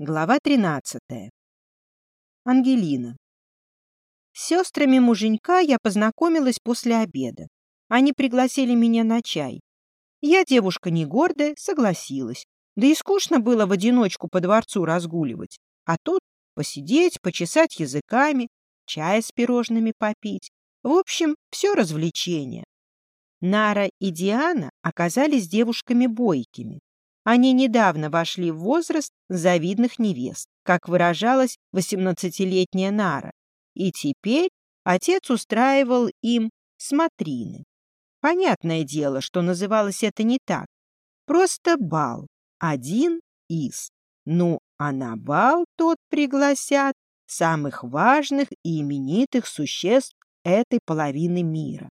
Глава 13. Ангелина. С сестрами муженька я познакомилась после обеда. Они пригласили меня на чай. Я, девушка не гордая, согласилась. Да и скучно было в одиночку по дворцу разгуливать. А тут посидеть, почесать языками, чай с пирожными попить. В общем, все развлечение. Нара и Диана оказались девушками бойкими. Они недавно вошли в возраст завидных невест, как выражалась восемнадцатилетняя Нара, и теперь отец устраивал им смотрины. Понятное дело, что называлось это не так. Просто бал. Один из. Ну, а на бал тот пригласят самых важных и именитых существ этой половины мира.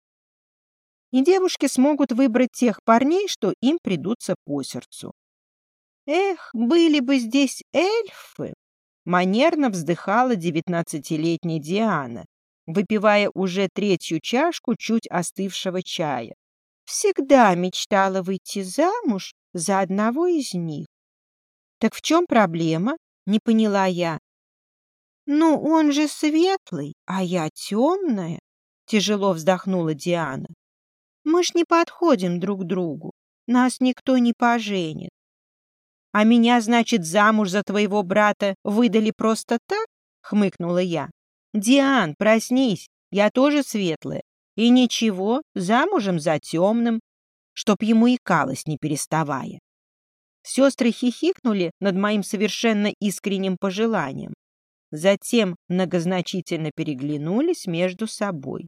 И девушки смогут выбрать тех парней, что им придутся по сердцу. Эх, были бы здесь эльфы! Манерно вздыхала девятнадцатилетняя Диана, выпивая уже третью чашку чуть остывшего чая. Всегда мечтала выйти замуж за одного из них. Так в чем проблема? Не поняла я. Ну, он же светлый, а я темная, тяжело вздохнула Диана. Мы ж не подходим друг другу, нас никто не поженит. А меня, значит, замуж за твоего брата выдали просто так? Хмыкнула я. Диан, проснись, я тоже светлая. И ничего, замужем за темным, чтоб ему икалось, не переставая. Сестры хихикнули над моим совершенно искренним пожеланием. Затем многозначительно переглянулись между собой.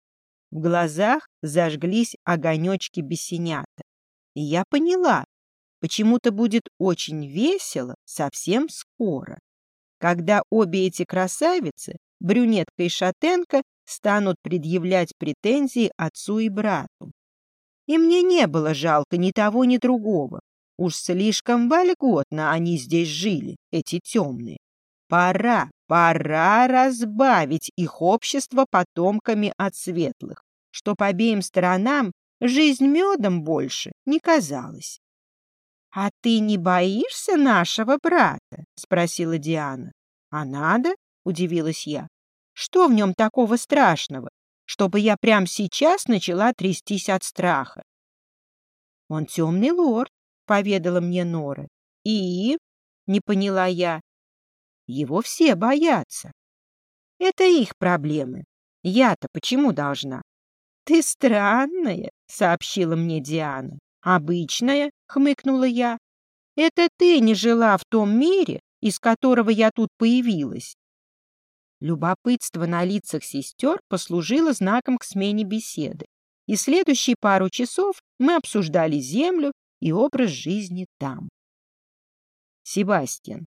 В глазах зажглись огонечки бесенята. И я поняла, Почему-то будет очень весело совсем скоро, когда обе эти красавицы, брюнетка и шатенка, станут предъявлять претензии отцу и брату. И мне не было жалко ни того, ни другого. Уж слишком вольготно они здесь жили, эти темные. Пора, пора разбавить их общество потомками от светлых, чтоб обеим сторонам жизнь медом больше не казалась. «А ты не боишься нашего брата?» — спросила Диана. «А надо?» — удивилась я. «Что в нем такого страшного, чтобы я прямо сейчас начала трястись от страха?» «Он темный лорд», — поведала мне Нора. «И?» — не поняла я. «Его все боятся. Это их проблемы. Я-то почему должна?» «Ты странная», — сообщила мне Диана. «Обычная», — хмыкнула я. «Это ты не жила в том мире, из которого я тут появилась». Любопытство на лицах сестер послужило знаком к смене беседы, и следующие пару часов мы обсуждали Землю и образ жизни там. Себастьян.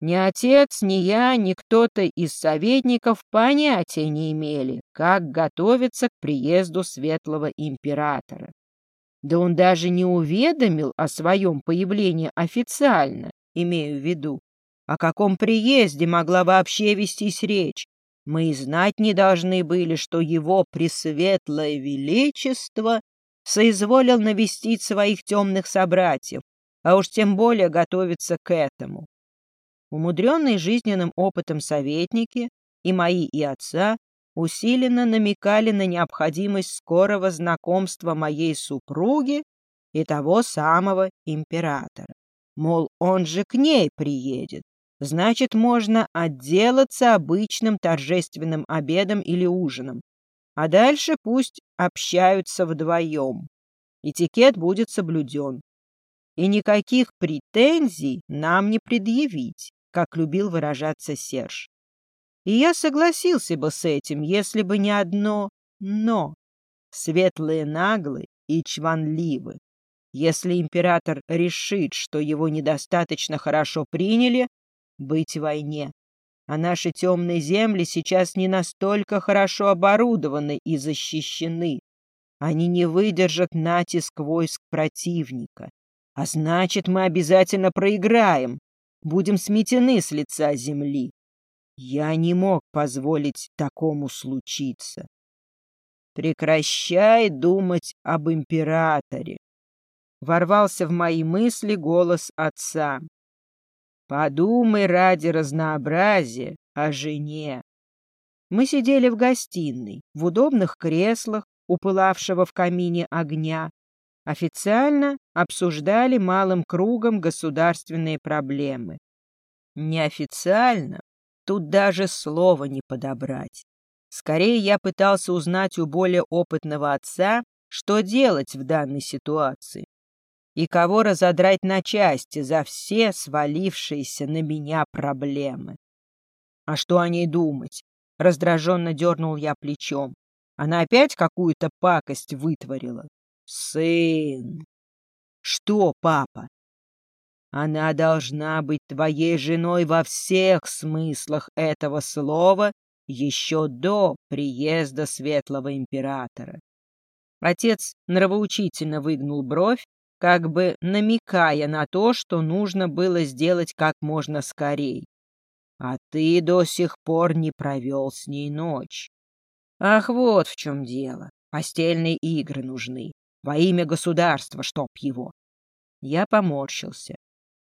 Ни отец, ни я, ни кто-то из советников понятия не имели, как готовиться к приезду светлого императора. Да он даже не уведомил о своем появлении официально, имею в виду. О каком приезде могла вообще вестись речь? Мы и знать не должны были, что его пресветлое величество соизволил навестить своих темных собратьев, а уж тем более готовиться к этому. Умудренные жизненным опытом советники, и мои, и отца, усиленно намекали на необходимость скорого знакомства моей супруги и того самого императора. Мол, он же к ней приедет, значит, можно отделаться обычным торжественным обедом или ужином, а дальше пусть общаются вдвоем. Этикет будет соблюден. И никаких претензий нам не предъявить, как любил выражаться Серж. И я согласился бы с этим, если бы не одно «но». Светлые наглы и чванливы. Если император решит, что его недостаточно хорошо приняли, быть в войне. А наши темные земли сейчас не настолько хорошо оборудованы и защищены. Они не выдержат натиск войск противника. А значит, мы обязательно проиграем. Будем сметены с лица земли. Я не мог позволить такому случиться. Прекращай думать об императоре. Ворвался в мои мысли голос отца. Подумай ради разнообразия о жене. Мы сидели в гостиной, в удобных креслах, у пылавшего в камине огня. Официально обсуждали малым кругом государственные проблемы. Неофициально тут даже слова не подобрать. Скорее я пытался узнать у более опытного отца, что делать в данной ситуации и кого разодрать на части за все свалившиеся на меня проблемы. А что о ней думать? Раздраженно дернул я плечом. Она опять какую-то пакость вытворила. Сын! Что, папа? Она должна быть твоей женой во всех смыслах этого слова еще до приезда Светлого Императора. Отец нравоучительно выгнул бровь, как бы намекая на то, что нужно было сделать как можно скорей. А ты до сих пор не провел с ней ночь. Ах, вот в чем дело. Постельные игры нужны. Во имя государства, чтоб его. Я поморщился.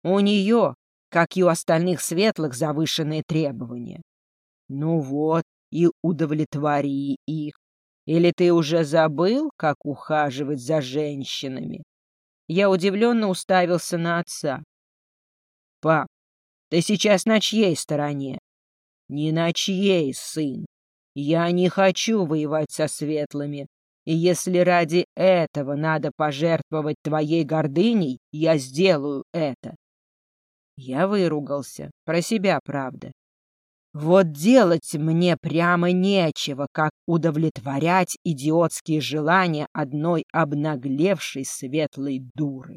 У нее, как и у остальных светлых, завышенные требования. Ну вот, и удовлетвори их. Или ты уже забыл, как ухаживать за женщинами? Я удивленно уставился на отца. Пап, ты сейчас на чьей стороне? Не на чьей, сын. Я не хочу воевать со светлыми, и если ради этого надо пожертвовать твоей гордыней, я сделаю это. Я выругался, про себя, правда. Вот делать мне прямо нечего, как удовлетворять идиотские желания одной обнаглевшей светлой дуры.